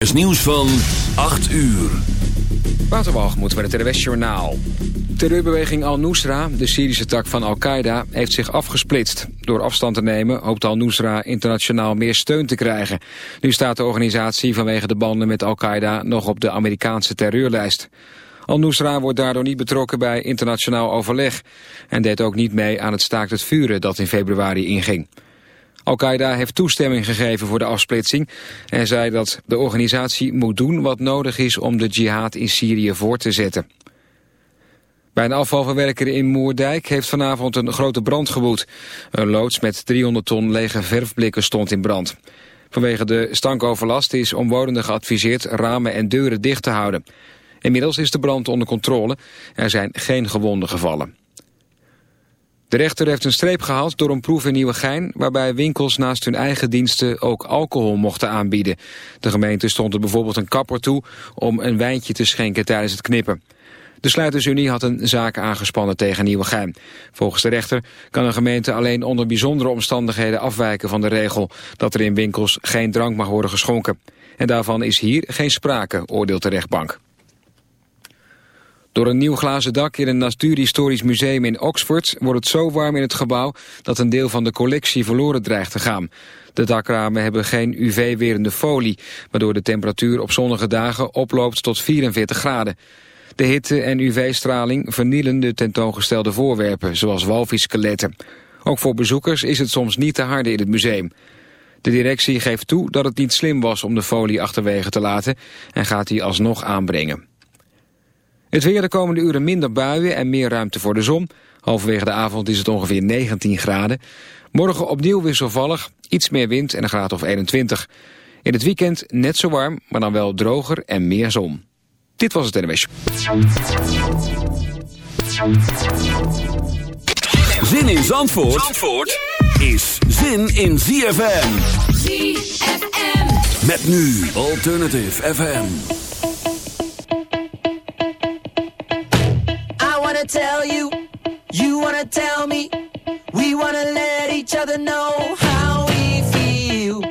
is nieuws van 8 uur. Waterwalgemoed bij het RWS. Terreurbeweging Al-Nusra, de Syrische tak van Al-Qaeda, heeft zich afgesplitst. Door afstand te nemen hoopt Al-Nusra internationaal meer steun te krijgen. Nu staat de organisatie vanwege de banden met Al-Qaeda nog op de Amerikaanse terreurlijst. Al-Nusra wordt daardoor niet betrokken bij internationaal overleg... en deed ook niet mee aan het staakt het vuren dat in februari inging. Al-Qaeda heeft toestemming gegeven voor de afsplitsing en zei dat de organisatie moet doen wat nodig is om de jihad in Syrië voor te zetten. Bij een afvalverwerker in Moerdijk heeft vanavond een grote brand gewoed. Een loods met 300 ton lege verfblikken stond in brand. Vanwege de stankoverlast is omwonenden geadviseerd ramen en deuren dicht te houden. Inmiddels is de brand onder controle. Er zijn geen gewonden gevallen. De rechter heeft een streep gehaald door een proef in Nieuwegein... waarbij winkels naast hun eigen diensten ook alcohol mochten aanbieden. De gemeente stond er bijvoorbeeld een kapper toe... om een wijntje te schenken tijdens het knippen. De Sluitersunie had een zaak aangespannen tegen Nieuwegein. Volgens de rechter kan een gemeente alleen onder bijzondere omstandigheden afwijken van de regel... dat er in winkels geen drank mag worden geschonken. En daarvan is hier geen sprake, oordeelt de rechtbank. Door een nieuw glazen dak in een Natuurhistorisch Museum in Oxford wordt het zo warm in het gebouw dat een deel van de collectie verloren dreigt te gaan. De dakramen hebben geen UV-werende folie, waardoor de temperatuur op zonnige dagen oploopt tot 44 graden. De hitte en UV-straling vernielen de tentoongestelde voorwerpen, zoals walvisskeletten. Ook voor bezoekers is het soms niet te harde in het museum. De directie geeft toe dat het niet slim was om de folie achterwege te laten en gaat die alsnog aanbrengen. Het weer de komende uren minder buien en meer ruimte voor de zon. Halverwege de avond is het ongeveer 19 graden. Morgen opnieuw wisselvallig, iets meer wind en een graad of 21. In het weekend net zo warm, maar dan wel droger en meer zon. Dit was het NWS. Zin in Zandvoort, Zandvoort is zin in ZFM. ZFM. Met nu Alternative FM. Tell you, you wanna tell me. We wanna let each other know how we feel.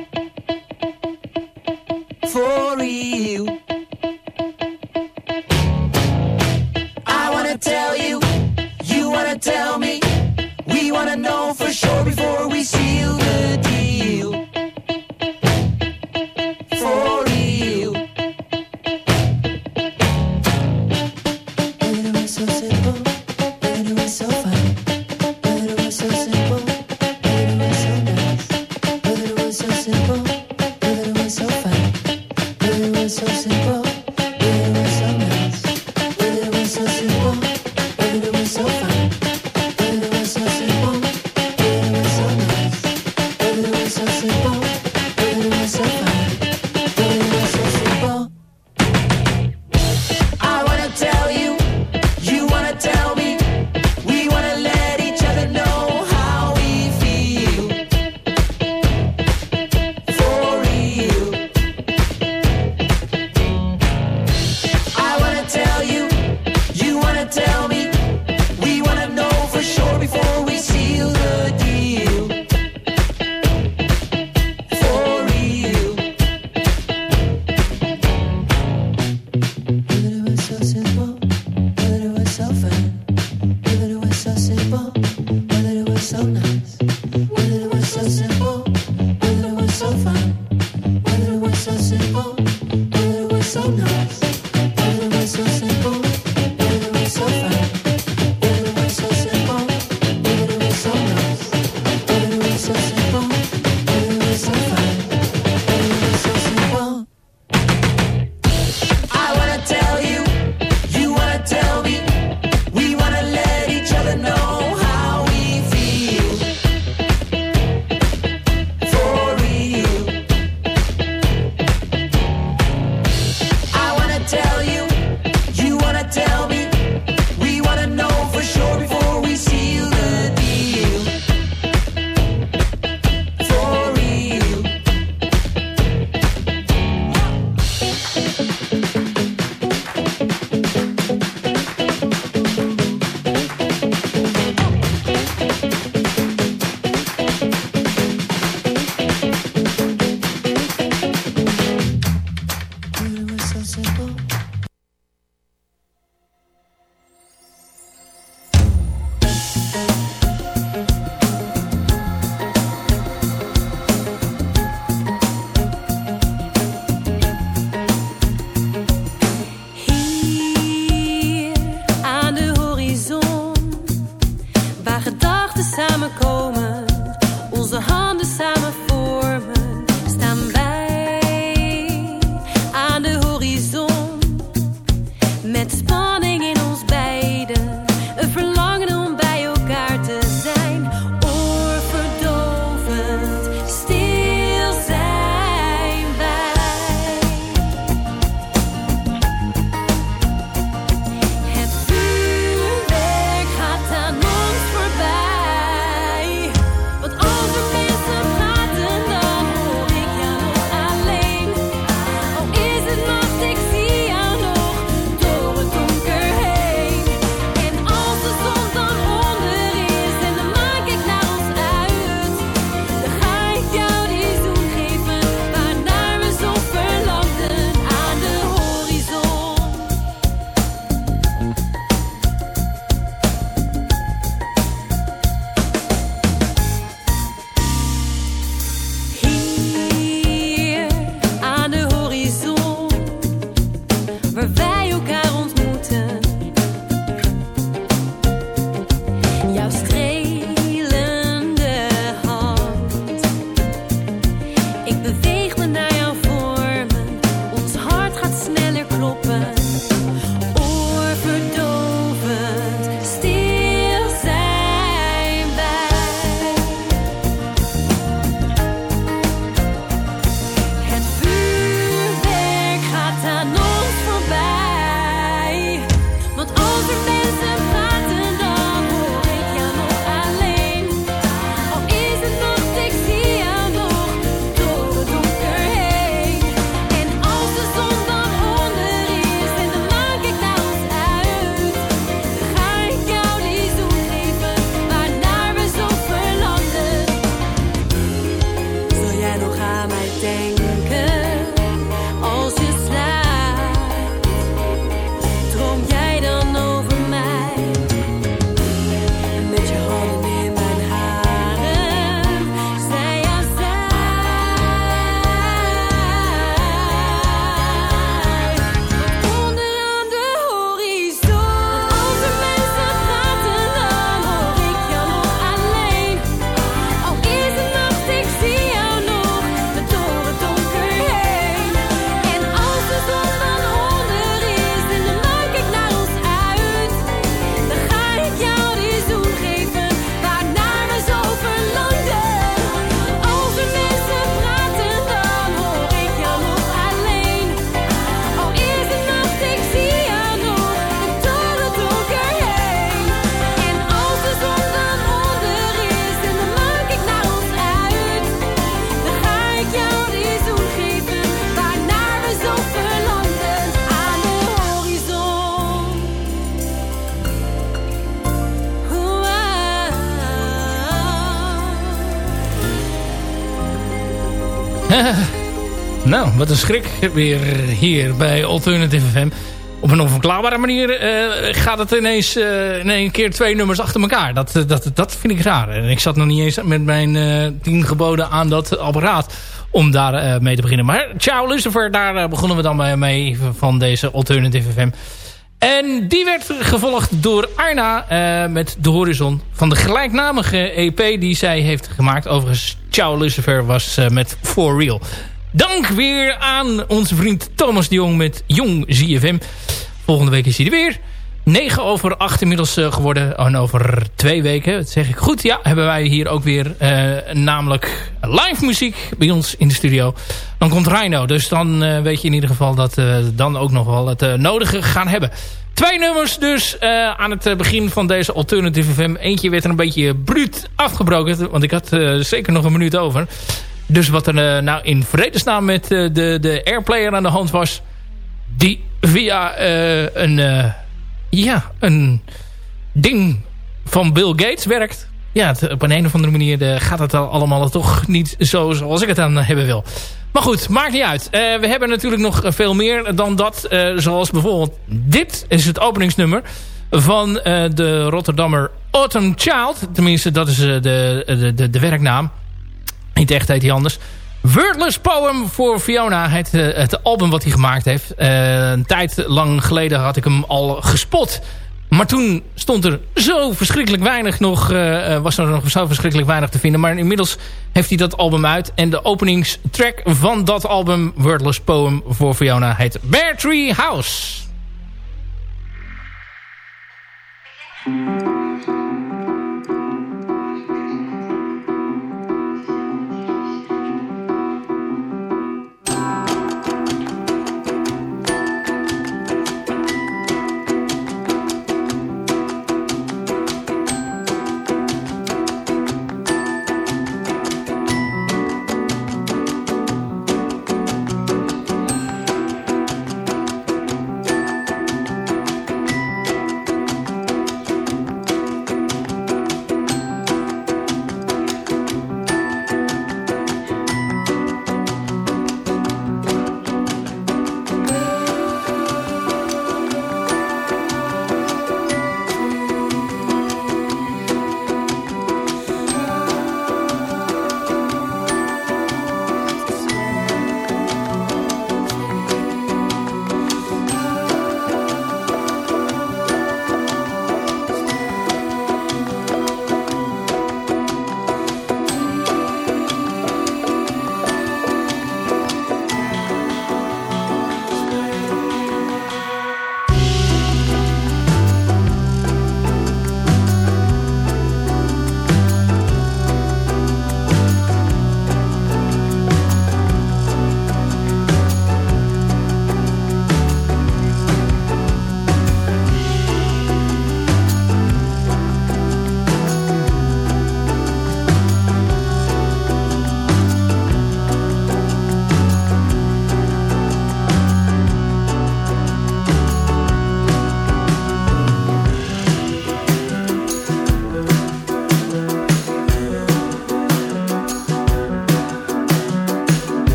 For real. I wanna tell you, you wanna tell me. We wanna know for sure before we seal the deal. Nou, wat een schrik weer hier bij Alternative FM. Op een onverklaarbare manier eh, gaat het ineens eh, in één keer twee nummers achter elkaar. Dat, eh, dat, dat vind ik raar. En ik zat nog niet eens met mijn eh, tien geboden aan dat apparaat om daar eh, mee te beginnen. Maar ciao Lucifer, daar eh, begonnen we dan mee van deze Alternative FM. En die werd gevolgd door Arna eh, met De Horizon van de gelijknamige EP die zij heeft gemaakt. Overigens, Ciao Lucifer was eh, met For Real. Dank weer aan onze vriend Thomas de Jong met Jong ZFM. Volgende week is hij er weer. 9 over 8 inmiddels eh, geworden. En over twee weken, dat zeg ik goed, ja, hebben wij hier ook weer eh, namelijk live muziek bij ons in de studio. Dan komt Rhino, dus dan eh, weet je in ieder geval dat we dan ook nog wel het nodige gaan hebben. Twee nummers dus aan het begin van deze Alternative FM. Eentje werd er een beetje bruut afgebroken, want ik had zeker nog een minuut over. Dus wat er eh, nou in vredesnaam met eh, de, de airplayer aan de hand was... die via eh, een, ja, een ding van Bill Gates werkt... ja, op een, een of andere manier gaat het al allemaal toch niet zo zoals ik het dan hebben wil. Maar goed, maakt niet uit. We hebben natuurlijk nog veel meer dan dat. zoals bijvoorbeeld dit is het openingsnummer van de Rotterdammer Autumn Child. Tenminste, dat is de, de, de werknaam. Niet echt heet hij anders. Wordless Poem voor Fiona, het, eh, het album wat hij gemaakt heeft. Eh, een tijd lang geleden had ik hem al gespot. Maar toen stond er zo verschrikkelijk weinig nog, eh, was er nog zo verschrikkelijk weinig te vinden. Maar inmiddels heeft hij dat album uit. En de openingstrack van dat album, Wordless Poem voor Fiona, heet Bear Tree House.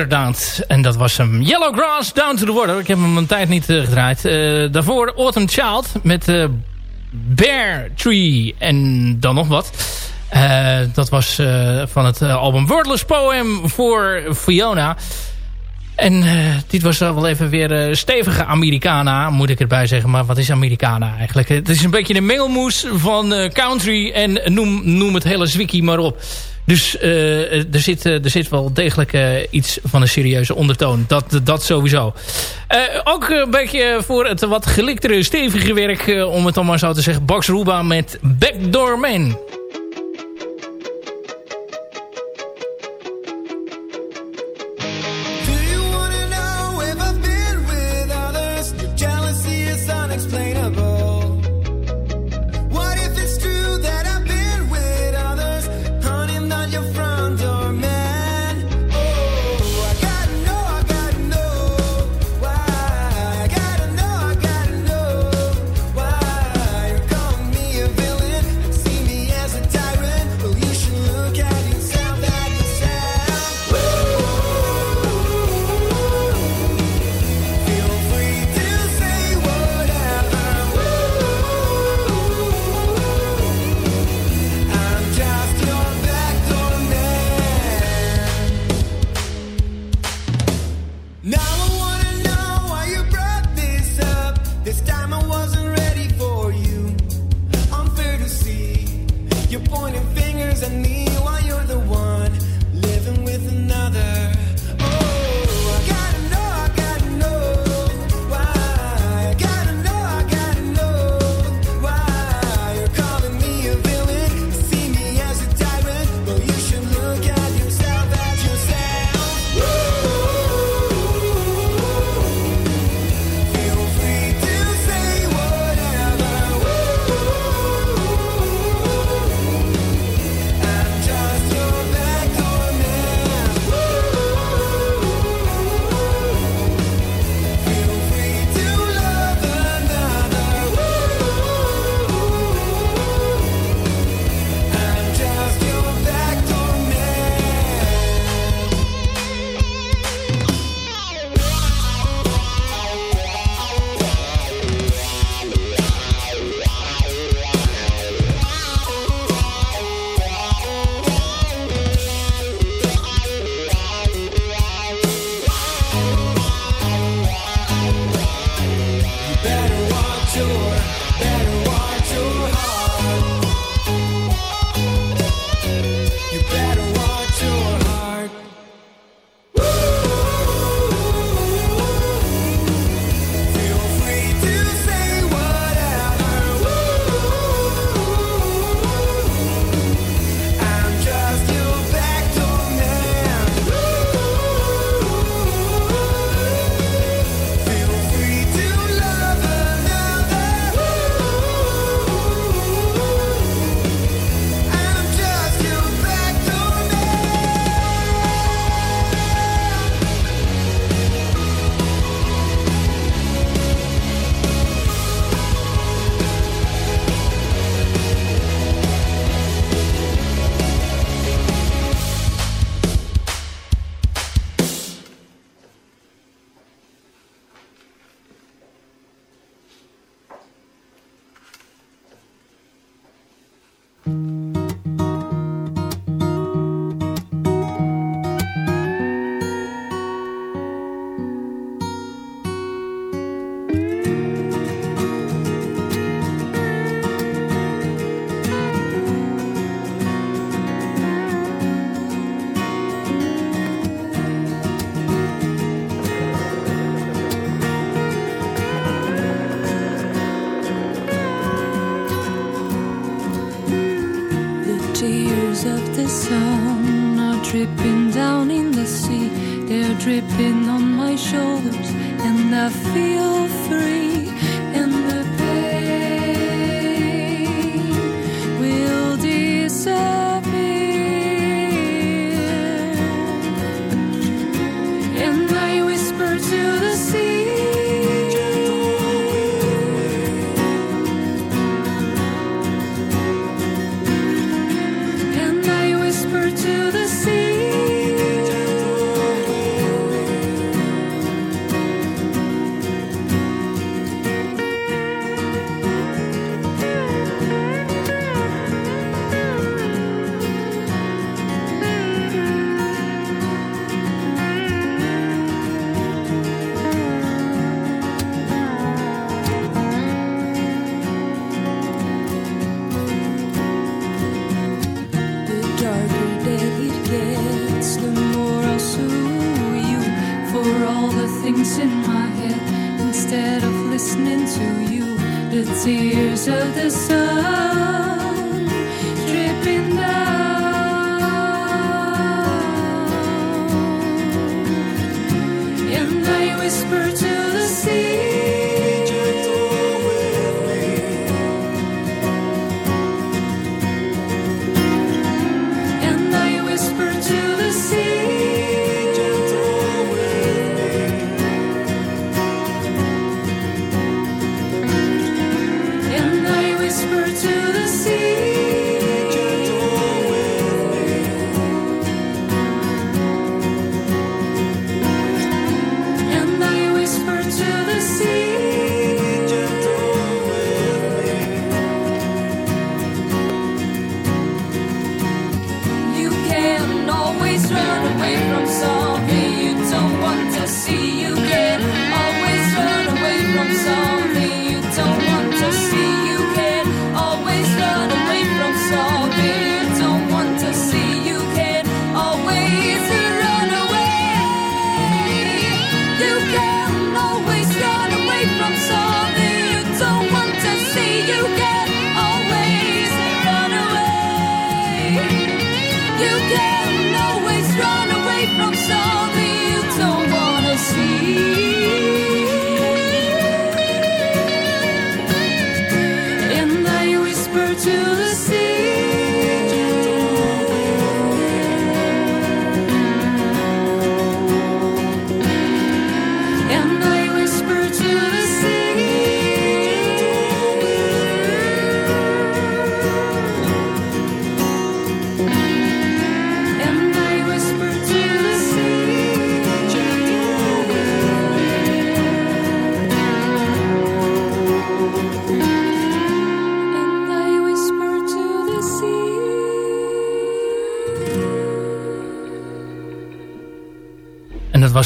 Inderdaad. En dat was hem. Yellow Grass, Down to the Water. Ik heb hem een tijd niet uh, gedraaid. Uh, daarvoor Autumn Child met uh, Bear Tree en dan nog wat. dat was van het album Wordless Poem voor Fiona. En dit was wel even weer stevige Americana, moet ik erbij zeggen. Maar wat is Americana eigenlijk? Het is een beetje een mengelmoes van country en noem, noem het hele zwikkie maar op. Dus uh, er, zit, er zit wel degelijk uh, iets van een serieuze ondertoon. Dat, dat sowieso. Ook een beetje voor het wat geliktere, stevige werk... om het dan maar zo te zeggen. Bax Ruba met Backdoor Man.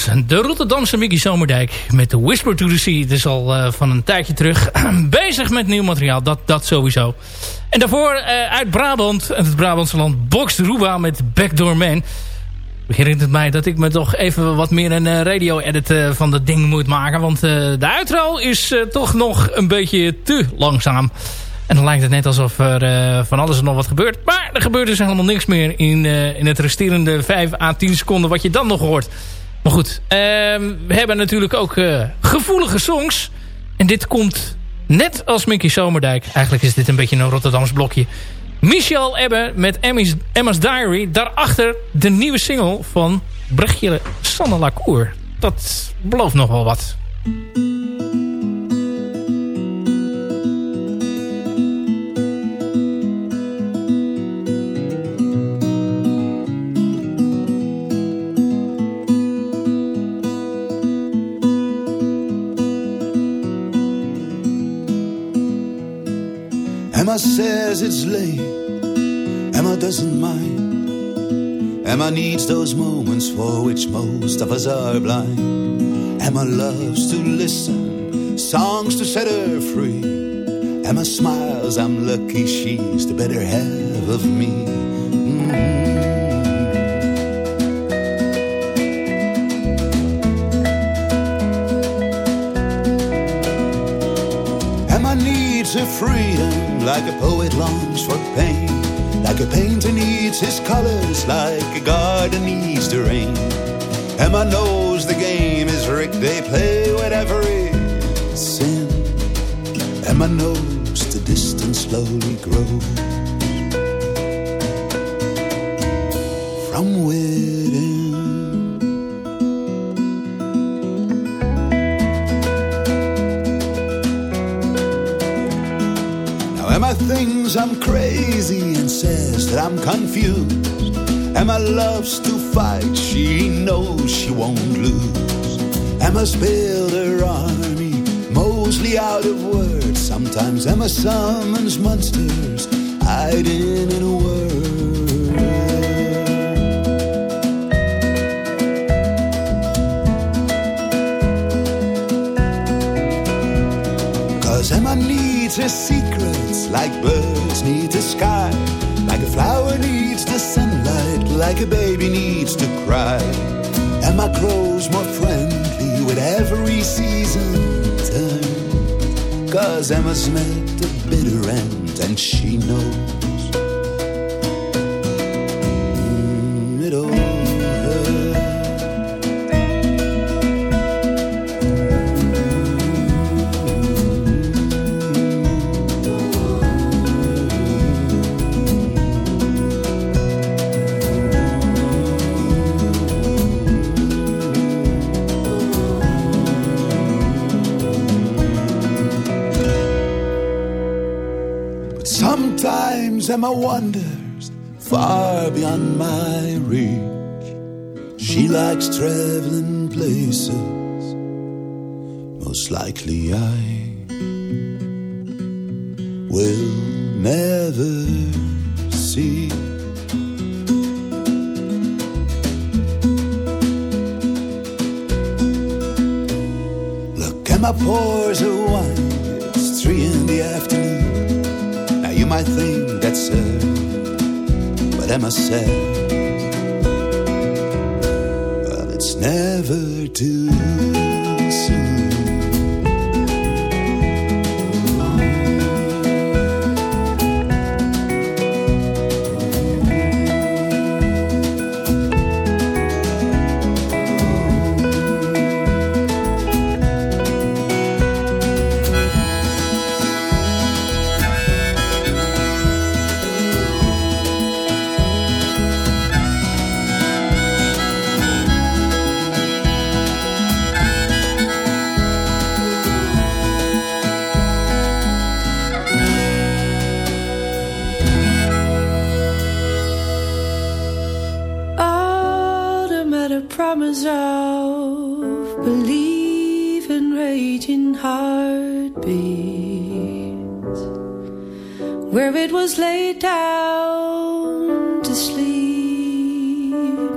De Rotterdamse Mickey Zomerdijk met de Whisper to the Sea. Het is al eh, van een tijdje terug bezig met nieuw materiaal. Dat, dat sowieso. En daarvoor eh, uit Brabant, het Brabantse land, Box Ruba met Backdoor Man. Herinnert het mij dat ik me toch even wat meer een eh, radio-edit van dat ding moet maken. Want de outro is toch nog een beetje te langzaam. En dan lijkt het net alsof er van alles en nog wat gebeurt. Maar er gebeurt dus helemaal niks meer in, in het resterende 5 à 10 seconden wat je dan nog hoort. Maar goed, ehm, we hebben natuurlijk ook eh, gevoelige songs. En dit komt net als Mickey Zomerdijk. Eigenlijk is dit een beetje een Rotterdams blokje. Michel Ebbe met Emmy's, Emma's Diary. Daarachter de nieuwe single van Brechtje Sanne Lacour. Dat belooft nog wel wat. Emma says it's late. Emma doesn't mind. Emma needs those moments for which most of us are blind. Emma loves to listen, songs to set her free. Emma smiles, I'm lucky she's the better half of me. Mhm. Emma needs her freedom like a poet longs for pain. Like a painter needs his colors, like a garden needs the rain. Emma knows the game is rigged, they play whatever is sin. Emma knows the distance slowly grows Thinks I'm crazy and says that I'm confused. Emma loves to fight, she knows she won't lose. Emma's built her army, mostly out of words. Sometimes Emma summons monsters, hiding in a word. Cause Emma needs her secrets like birds need the sky, like a flower needs the sunlight, like a baby needs to cry. And my crow's more friendly with every season turn. Cause Emma's met the bitter end and she knows and my wonders far beyond my reach. She likes traveling places, most likely I will never see. Look at my pores them. Well, it's never too late.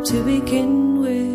to begin with.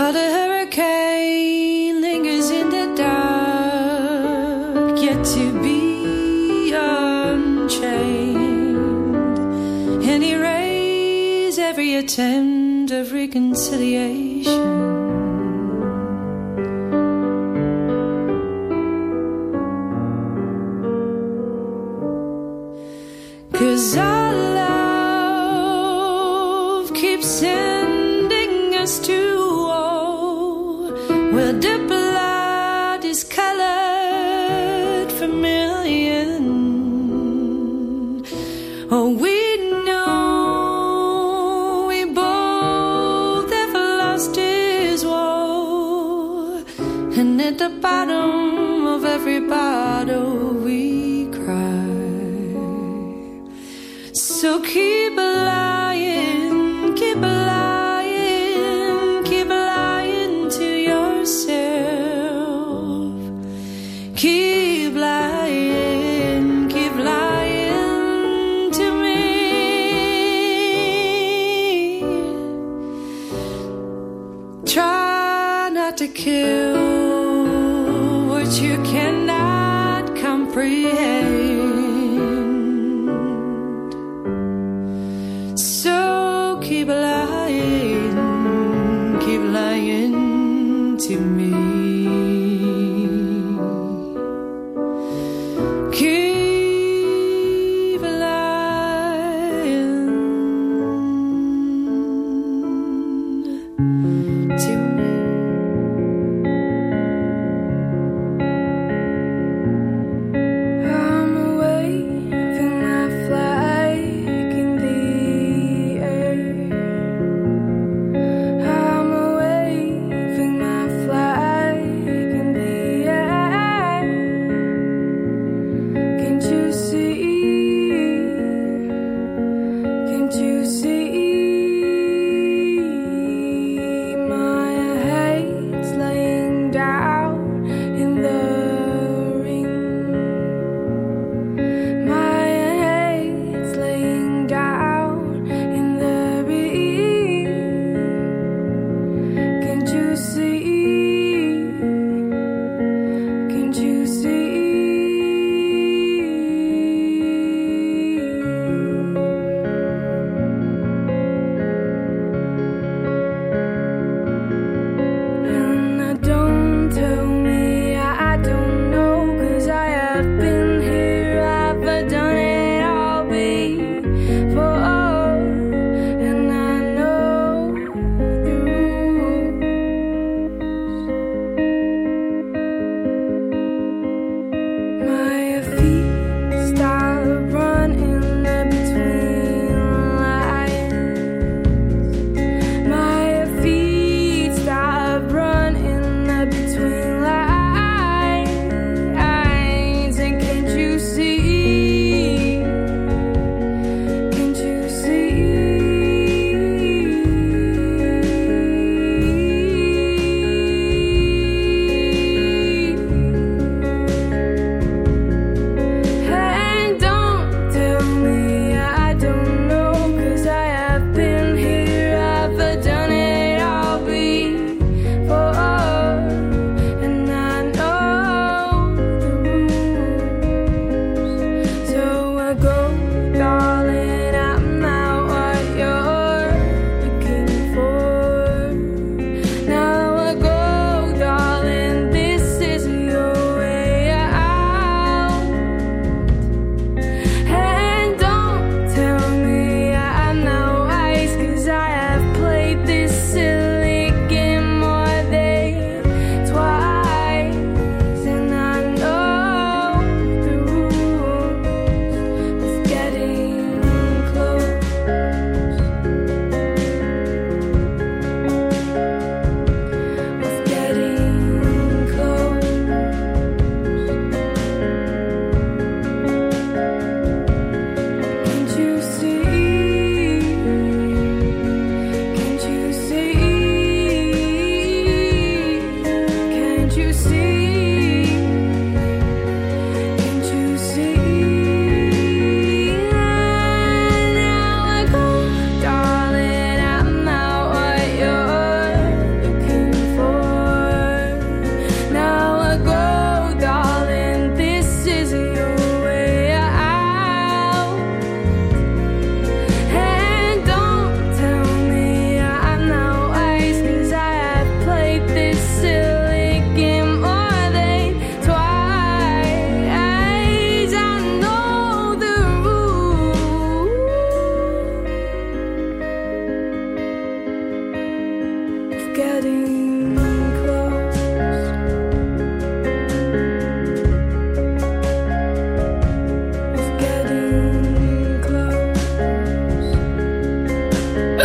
While the hurricane lingers in the dark, yet to be unchained, and erase every attempt of reconciliation.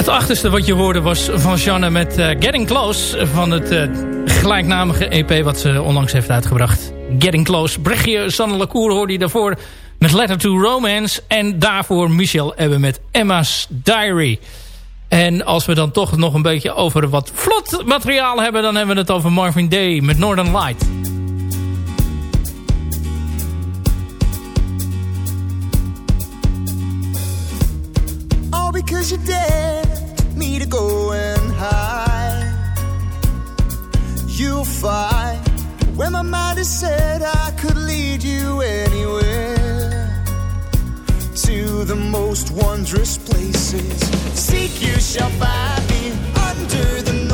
Het achterste wat je hoorde was van Janne met eh, Getting Close... van het eh, gelijknamige EP wat ze onlangs heeft uitgebracht. Getting Close. Brechtje Sanne Lacour hoorde je daarvoor met Letter to Romance... en daarvoor Michel Ebbe met Emma's Diary. En als we dan toch nog een beetje over wat vlot materiaal hebben... dan hebben we het over Marvin Day met Northern Light. Because you dared me to go and hide. You'll find when my mind is set, I could lead you anywhere to the most wondrous places. Seek, you shall find me under the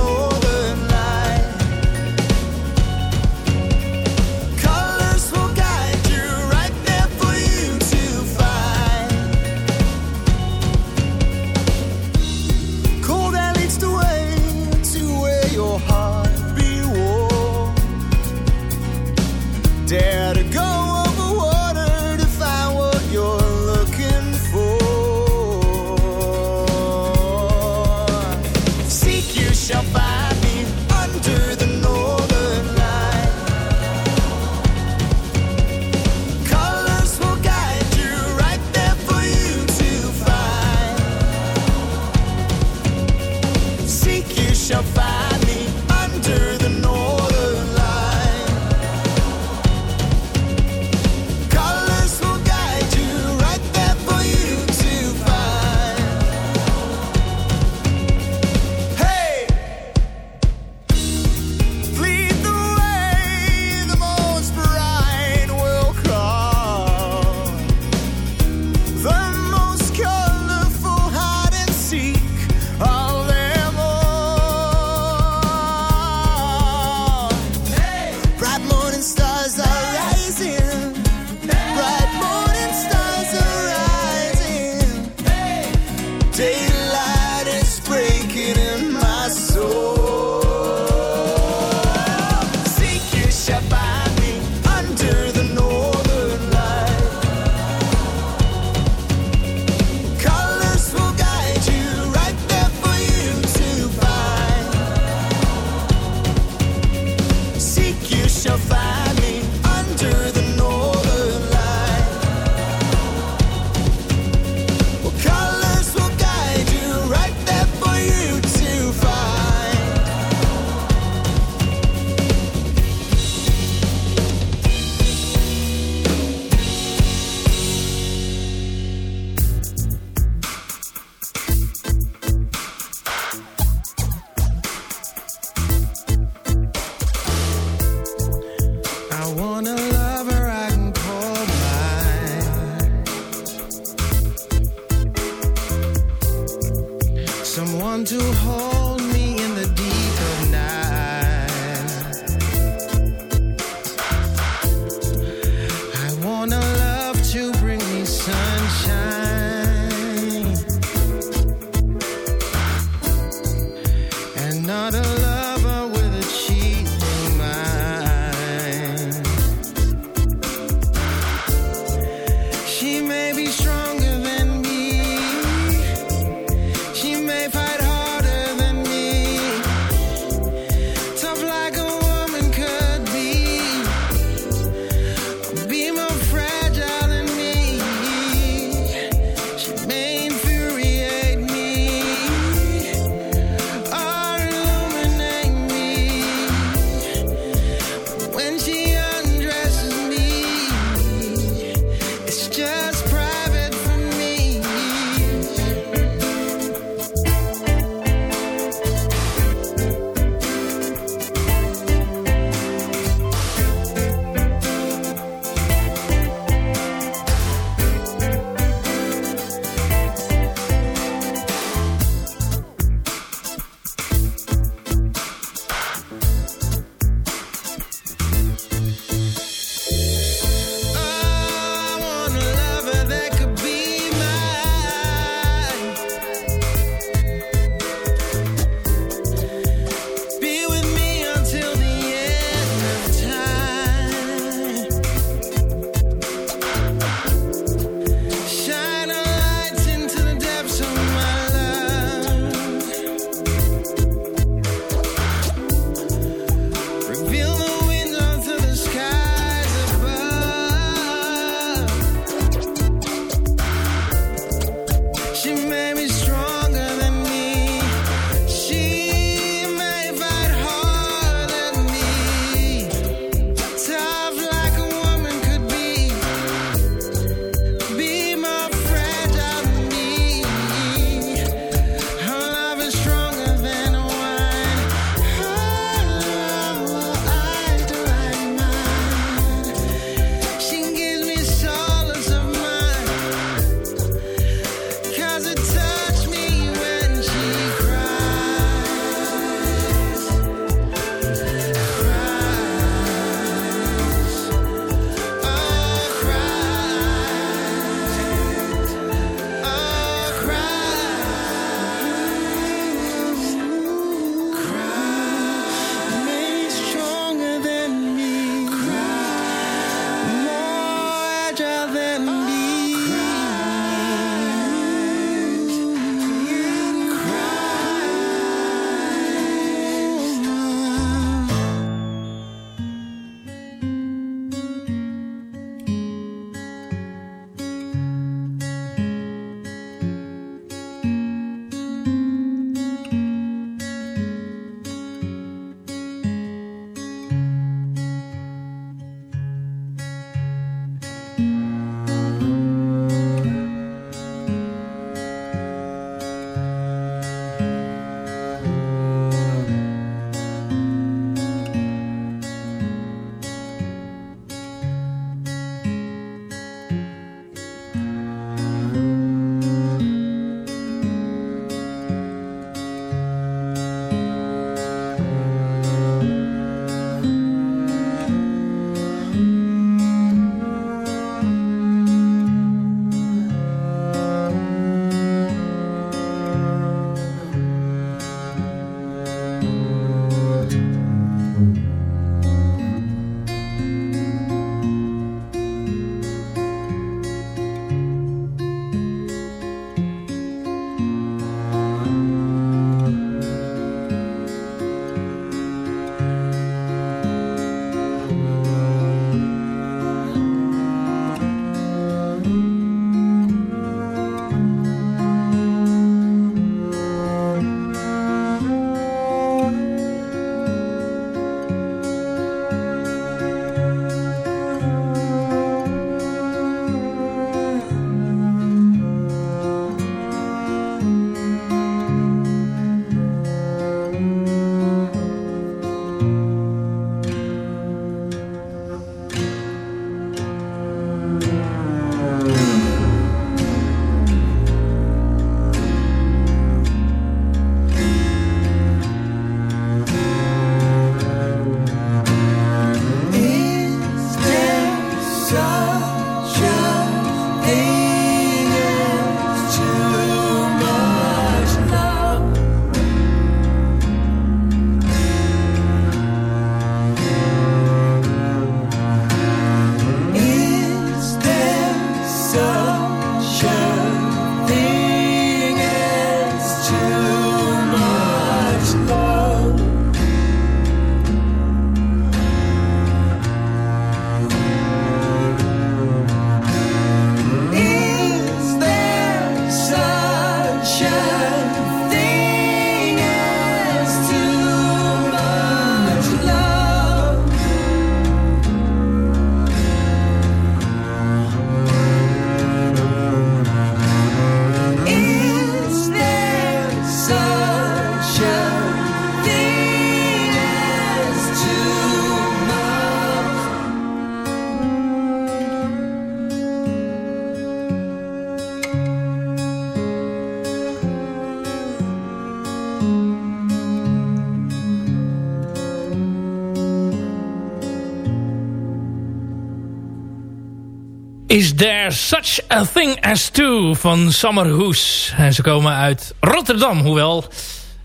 Is There Such a Thing As Two van Summerhoes. En ze komen uit Rotterdam, hoewel...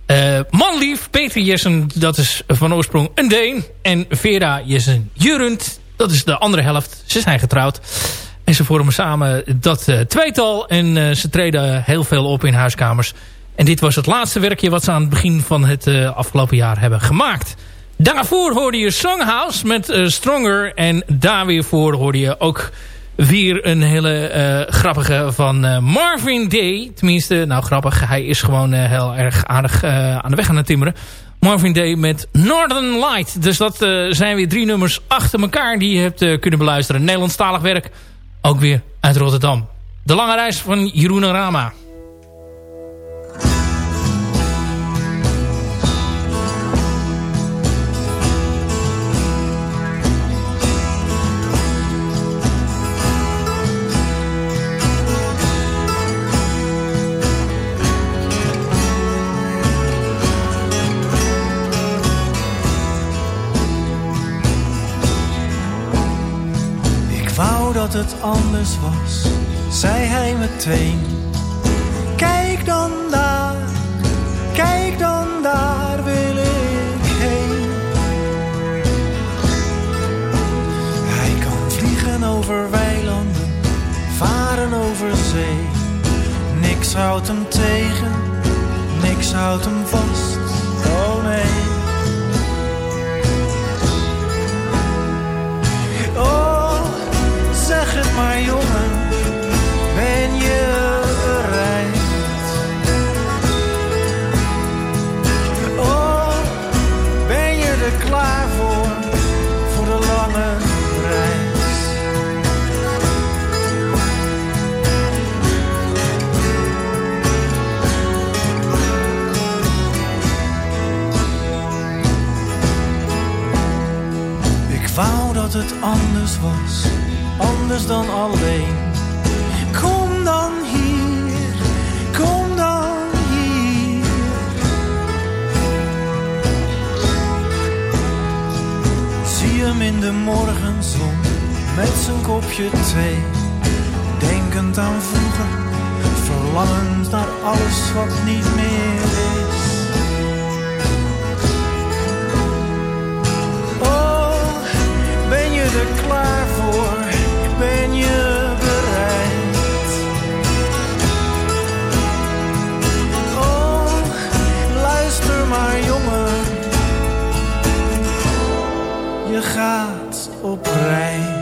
eh manlief, Peter Jessen, dat is van oorsprong een Deen. En Vera Jessen Jurund, dat is de andere helft. Ze zijn getrouwd. En ze vormen samen dat eh, tweetal. En eh, ze treden heel veel op in huiskamers. En dit was het laatste werkje wat ze aan het begin van het afgelopen jaar hebben gemaakt. Daarvoor hoorde je Songhouse met Stronger. En daar weer voor hoorde je ook weer een hele eh, grappige van eh, Marvin Day. Tenminste, nou grappig. Hij is gewoon eh, heel erg aardig aan de weg aan het timmeren. Marvin Day met Northern Light. Dus dat zijn weer drie nummers achter elkaar die je hebt kunnen beluisteren. Nederlandstalig werk. Ook weer uit Rotterdam. De lange reis van Jeroen Rama. Dat het anders was, zei hij meteen. Kijk dan daar, kijk dan daar wil ik heen. Hij kan vliegen over weilanden, varen over zee. Niks houdt hem tegen, niks houdt hem vast. Oh nee. Maar jongen, ben je bereid? Oh, ben je er klaar voor, voor de lange reis? Ik wou dat het anders was, anders dan alleen. Kom dan hier, kom dan hier. Zie hem in de morgenzon met zijn kopje thee. Denkend aan vroeger, verlangend naar alles wat niet meer Je gaat op reis.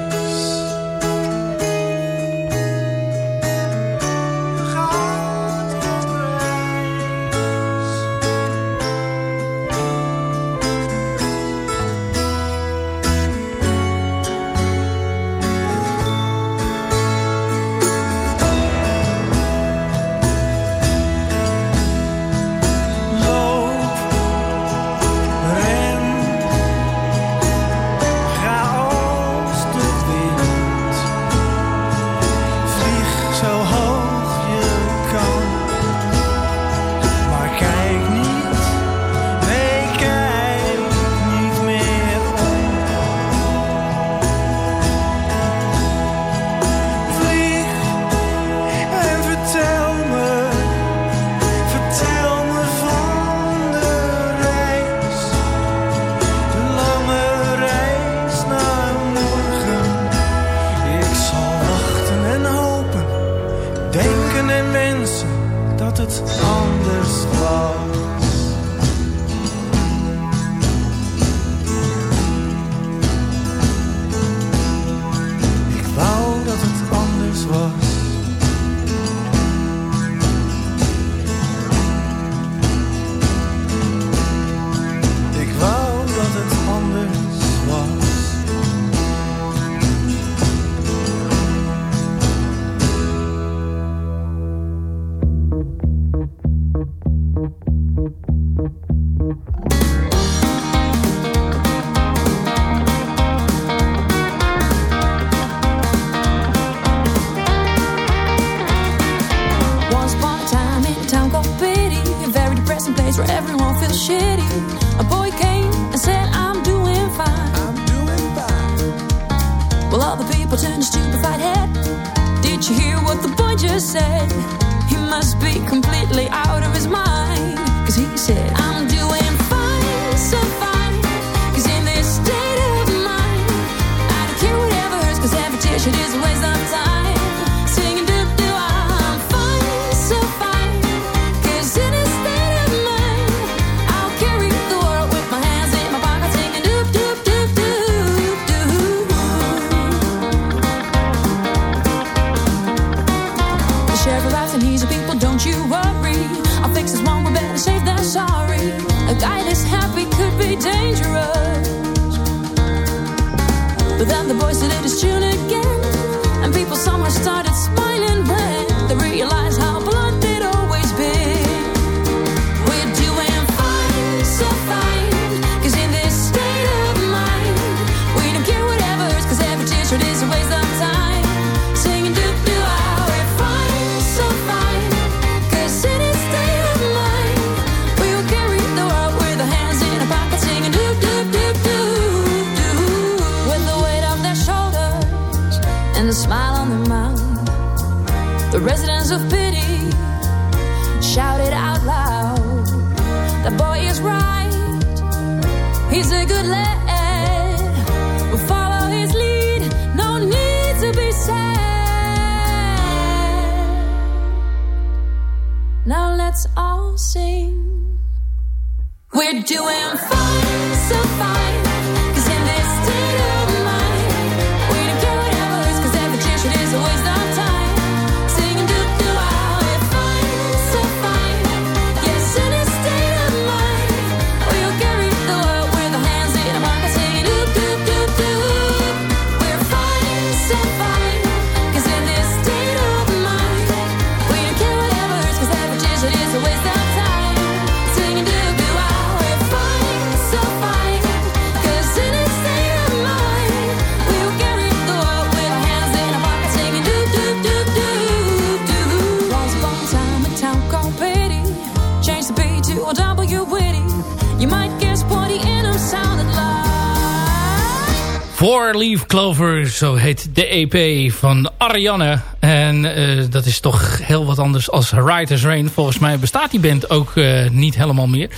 Four Leaf Clover, zo heet de EP van Ariane. En eh, dat is toch heel wat anders als Riders Rain. Volgens mij bestaat die band ook eh, niet helemaal meer.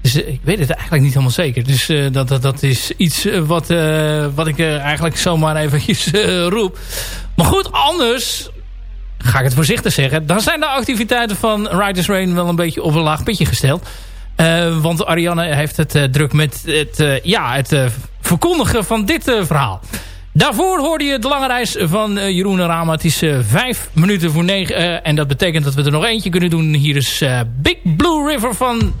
Dus eh, ik weet het eigenlijk niet helemaal zeker. Dus dat, dat, dat is iets wat, wat ik eigenlijk zomaar even roep. Maar goed, anders ga ik het voorzichtig zeggen. Dan zijn de activiteiten van Riders Rain wel een beetje op een laag pitje gesteld. want Ariane heeft het druk met het, ja, het verkondigen van dit eh, verhaal. Daarvoor hoorde je de lange reis van uh, Jeroen Rama. Het is eh, vijf minuten voor negen. en dat betekent dat we er nog eentje kunnen doen. Hier is Big Blue River van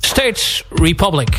States Republic.